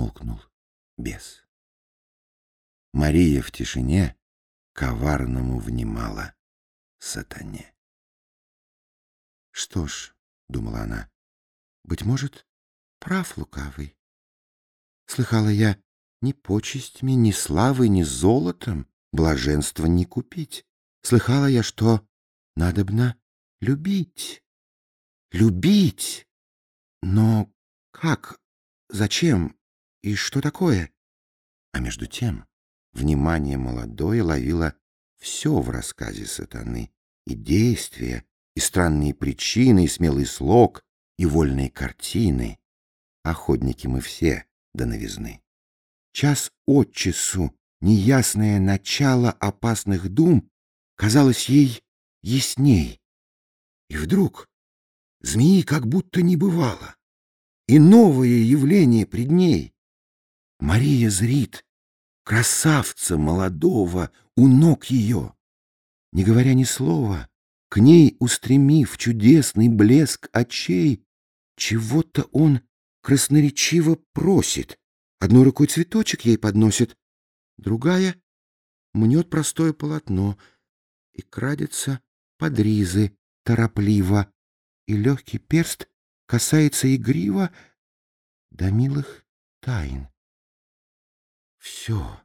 замолкнул бес. Мария в тишине коварному внимала сатане. «Что ж», — думала она, — «быть может, прав лукавый. Слыхала я, ни почестями, ни славой, ни золотом блаженство не купить. Слыхала я, что надобно любить. Любить! Но как? Зачем? И что такое? А между тем внимание молодое ловило все в рассказе сатаны, и действия, и странные причины, и смелый слог, и вольные картины. Охотники мы все до новизны. Час от часу неясное начало опасных дум казалось ей ясней. И вдруг змеи как будто не бывало, и новое явление пред ней. Мария зрит красавца молодого у ног ее. Не говоря ни слова, к ней устремив чудесный блеск очей, чего-то он красноречиво просит. Одной рукой цветочек ей подносит, другая мнет простое полотно и крадется под ризы торопливо, и легкий перст касается игриво до милых тайн. Все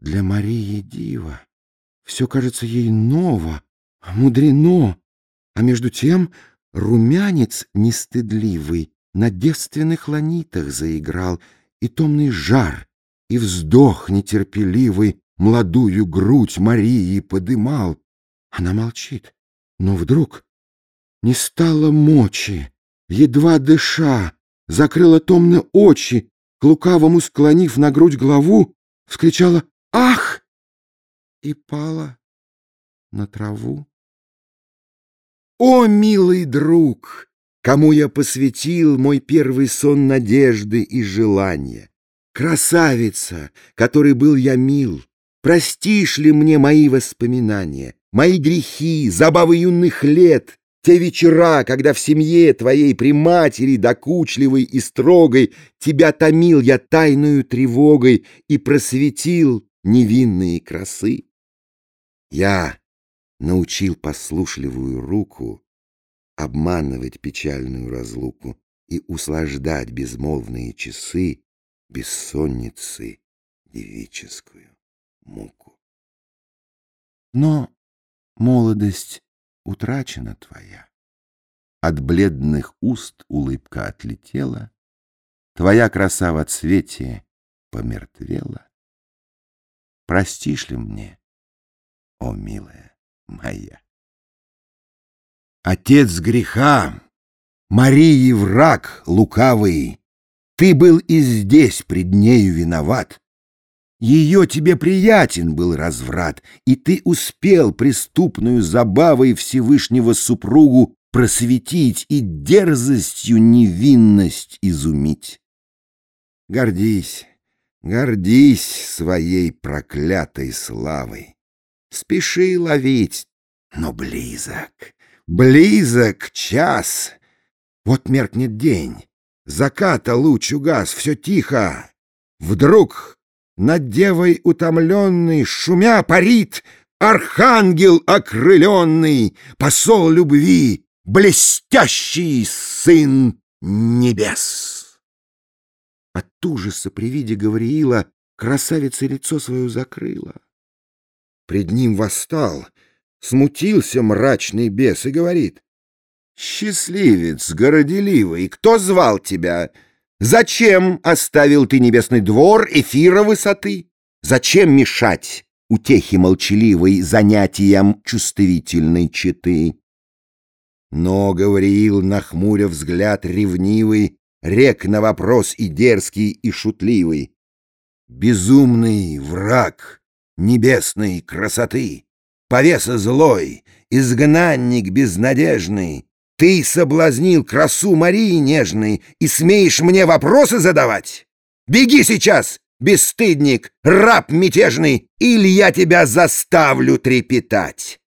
для Марии диво, все кажется ей ново, мудрено, а между тем румянец нестыдливый на девственных ланитах заиграл, и томный жар, и вздох нетерпеливый молодую грудь Марии подымал. Она молчит, но вдруг не стало мочи, едва дыша, закрыла томно очи, к лукавому склонив на грудь главу, вскричала «Ах!» и пала на траву. О, милый друг, кому я посвятил мой первый сон надежды и желания! Красавица, которой был я мил, простишь ли мне мои воспоминания, мои грехи, забавы юных лет, те вечера, когда в семье твоей при матери, докучливой и строгой, тебя томил я тайную тревогой и просветил невинные красы? Я научил послушливую руку обманывать печальную разлуку и услаждать безмолвные часы бессонницы девическую муку. Но молодость утрачена твоя. От бледных уст улыбка отлетела, Твоя краса в цвете помертвела. Простишь ли мне, о милая моя? Отец греха, Марии враг лукавый, Ты был и здесь пред нею виноват. Ее тебе приятен был разврат, и ты успел преступную забавой Всевышнего супругу просветить и дерзостью невинность изумить. Гордись, гордись своей проклятой славой. Спеши ловить, но близок, близок час. Вот меркнет день, заката луч угас, все тихо. Вдруг над девой утомленный, шумя парит, Архангел окрыленный, посол любви, Блестящий сын небес. От ужаса при виде Гавриила Красавица лицо свое закрыла. Пред ним восстал, смутился мрачный бес и говорит, «Счастливец, горделивый, кто звал тебя?» Зачем оставил ты небесный двор эфира высоты? Зачем мешать утехи молчаливой занятиям чувствительной читы? Но Гавриил, нахмуря взгляд ревнивый, рек на вопрос и дерзкий, и шутливый. Безумный враг небесной красоты, повеса злой, изгнанник безнадежный, ты соблазнил красу Марии нежной и смеешь мне вопросы задавать? Беги сейчас, бесстыдник, раб мятежный, или я тебя заставлю трепетать.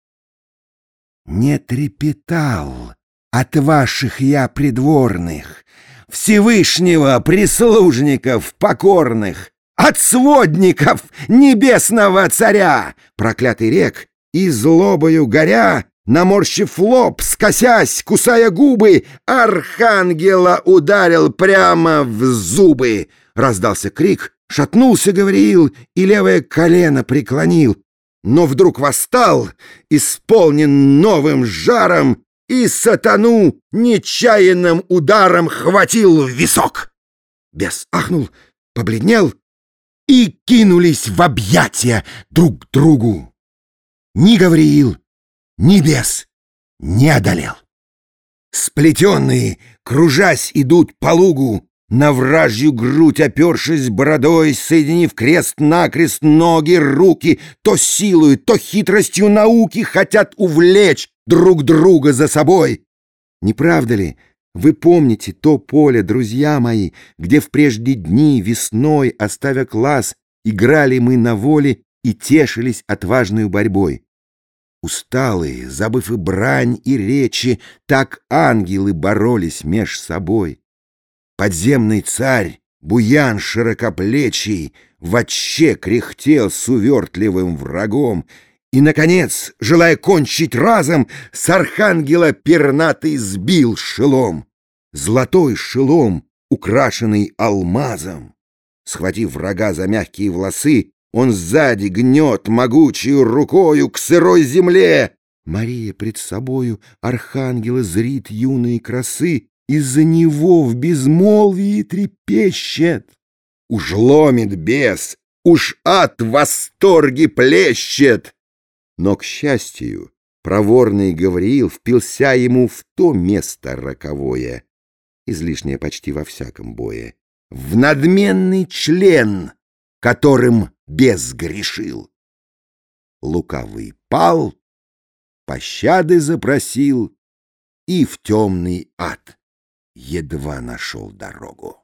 Не трепетал от ваших я придворных. Всевышнего прислужников покорных, от сводников небесного царя, проклятый рек, и злобою горя, наморщив лоб, скосясь, кусая губы, архангела ударил прямо в зубы. Раздался крик, шатнулся Гавриил и левое колено преклонил, но вдруг восстал, исполнен новым жаром, и сатану нечаянным ударом хватил в висок. Бес ахнул, побледнел и кинулись в объятия друг к другу. Ни Гавриил, ни бес не одолел. Сплетенные, кружась, идут по лугу, на вражью грудь опершись бородой, соединив крест-накрест ноги, руки, то силою, то хитростью науки хотят увлечь друг друга за собой. Не правда ли, вы помните то поле, друзья мои, где в прежде дни весной, оставя класс, играли мы на воле и тешились отважной борьбой? Усталые, забыв и брань, и речи, так ангелы боролись меж собой. Подземный царь, буян широкоплечий, Вотче кряхтел с увертливым врагом, И, наконец, желая кончить разом, С архангела пернатый сбил шелом. Золотой шелом, украшенный алмазом. Схватив врага за мягкие волосы, Он сзади гнет могучую рукою К сырой земле. Мария пред собою архангела зрит юные красы, из-за него в безмолвии трепещет. Уж ломит бес, уж от восторги плещет. Но, к счастью, проворный Гавриил впился ему в то место роковое, излишнее почти во всяком бое, в надменный член, которым бес грешил. Лукавый пал, пощады запросил и в темный ад едва нашел дорогу.